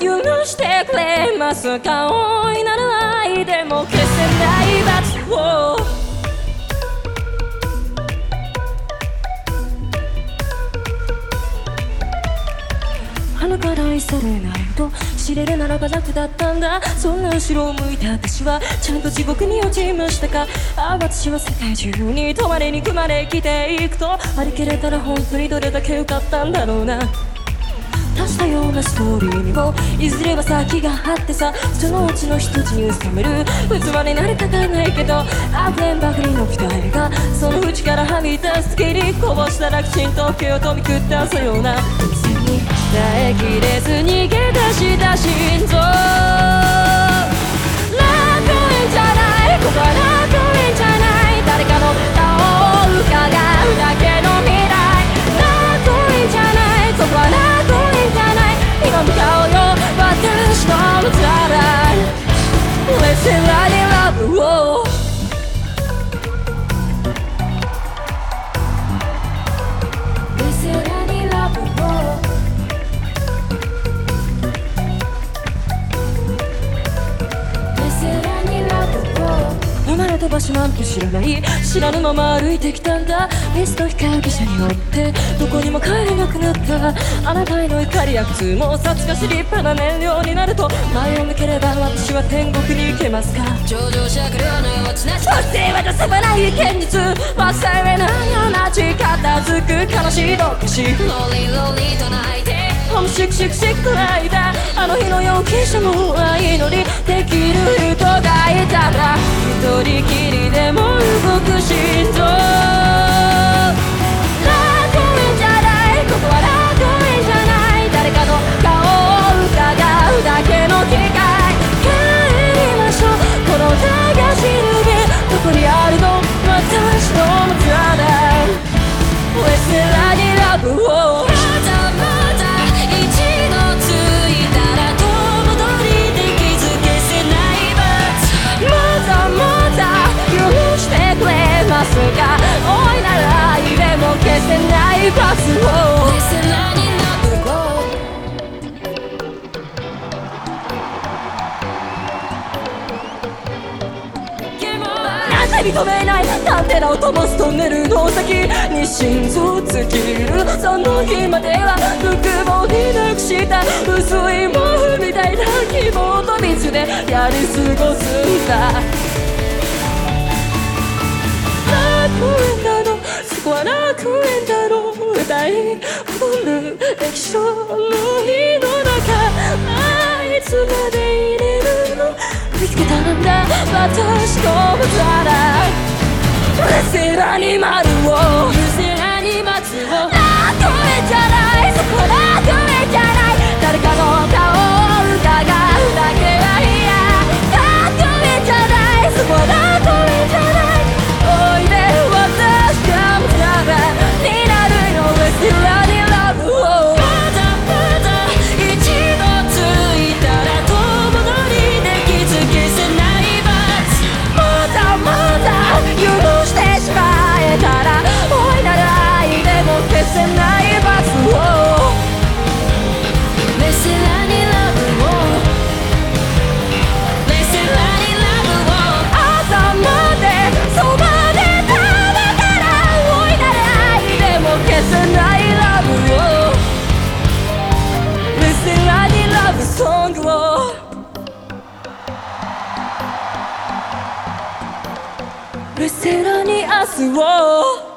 許して？くれますか大い。なる愛でも消せない。罰を鼻から愛されない。と知れるならば楽だったんだそんな後ろを向い。た私はちゃんと地獄に落ちましたかああ私は世界中に止まれに組まれ生きて？い。くとありきれたら本当にどれだけ受かったんだろうな足したようなストーリーにもいずれは先があってさそのうちの一つに収める器になりたかないけど溢れんばかりの期待がその縁からはみ出す切りこぼしたらきちんと気を飛び食ったさような。背に耐えきれず逃げ出した心臓。生まれた場所なんて知らない。知らぬまま歩いてきたんだ。ミスト光る汽車に乗ってどこにも帰れなくなった。あなたへの怒りや苦痛も殺がし立派な燃料になると前を向ければ私は天国に行けますか。上場車両の落ちなし。そして渡せばない現実。忘れないような近づく。悲しいどくし。ロリロリと泣いて。ホムシクシクシクと泣いたあの日の陽気さも愛のにできる人がいたら一人きりでも動く心臓楽園じゃないここは楽園じゃない。誰かの顔を伺うだけの機会帰りましょうこの探し抜けどこにあるの私のもつだ Listen, I need love をま認めない。アンテナを灯すトンネルの先に。心臓尽きる。その日まではぬくもりなくした薄い毛布みたいな希望と水でやり過ごすんだ。楽園だろそこは楽園だろ歌い踊る液晶の火の中。あいつまで入れるの。見つけたんだ。私の animal. Song を。レセロに明日を。